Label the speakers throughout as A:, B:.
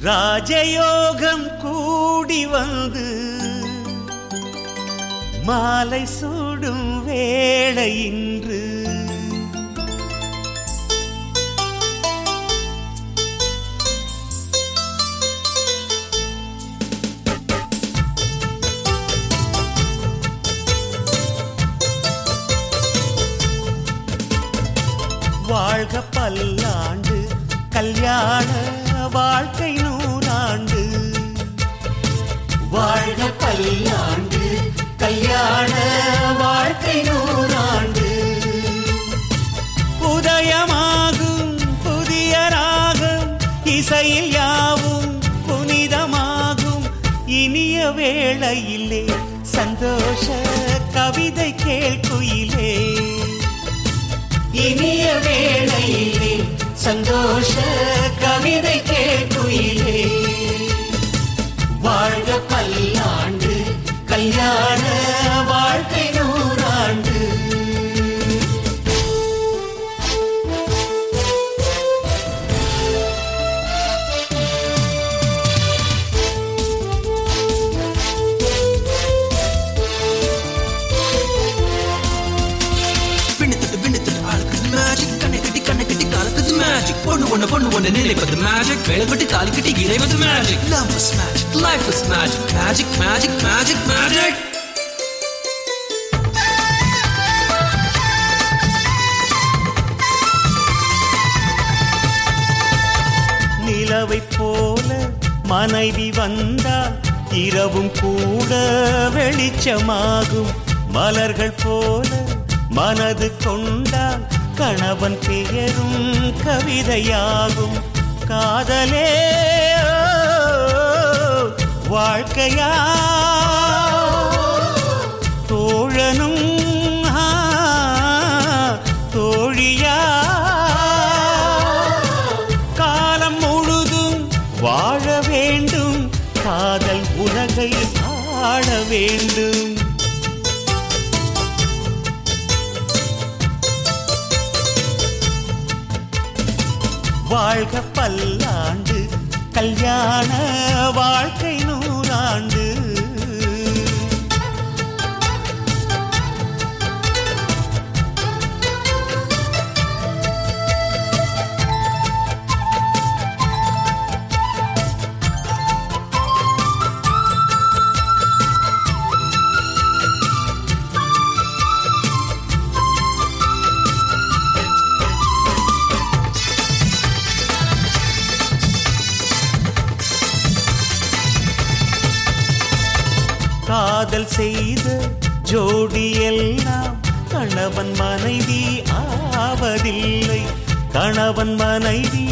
A: ராஜயோகம் கூடி வந்து மாலை சூடும் வேளையின்று வாழ்க பல்லாண்டு கல்யாண வாழ்க்கை நூறாண்டு. வாழ்க பல்லாண்டு கல்யாண வாழ்க்கை நூறாண்டு. உதயமாகும் புதிய ராகம் இசையில் யாவும் புனிதமாகும். இனிய வேளையிலே சந்தோஷ கவிதை கேள்குயிலே
B: ஒன்று நினைப்பது மேஜிக் வேலை கட்டி கட்டி இறைவது magic love is magic life is magic magic magic magic magic
A: நிலவை போல மனைவி வந்தால் இரவும் கூட வெளிச்சமாகும். மலர்கள் போல மனது கொண்டால் கணவன் பெயரும் கவிதையாகும். காதலே வாழ்க்கையா? தோழனும் தோழியா? காலம் முழுதும் வாழ வேண்டும். காதல் உலகை ஆள வேண்டும். வாழ்க பல்லாண்டு. கல்யாண வாழ்க்கை காதல் செய்த ஜோடி எல்லாம் கணவன் மனைவி ஆவதில்லை. கணவன் மனைவி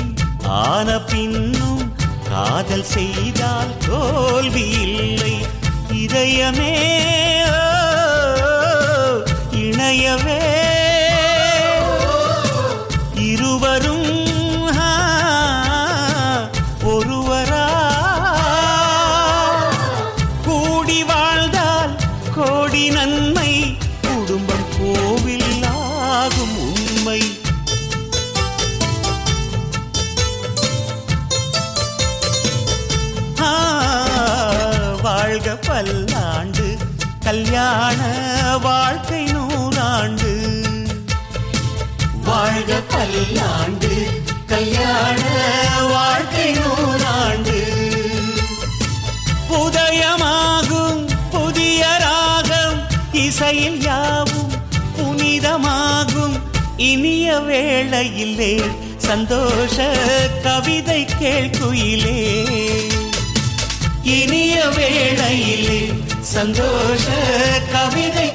A: ஆன பின்னும் காதல் செய்தால் தோல்வி இல்லை. இதயமே இணையவே பல்லாண்டு கல்யாண வாழ்க்கை நூறாண்டு. வாழ்க பல்லாண்டு கல்யாண வாழ்க்கை நூறாண்டு. உதயமாகும் புதிய ராகம் இசையில் யாவும் புனிதமாகும். இனிய வேளையிலே சந்தோஷ கவிதை கேள்குயிலே இனிய வேளையிலே சந்தோஷ கவிதை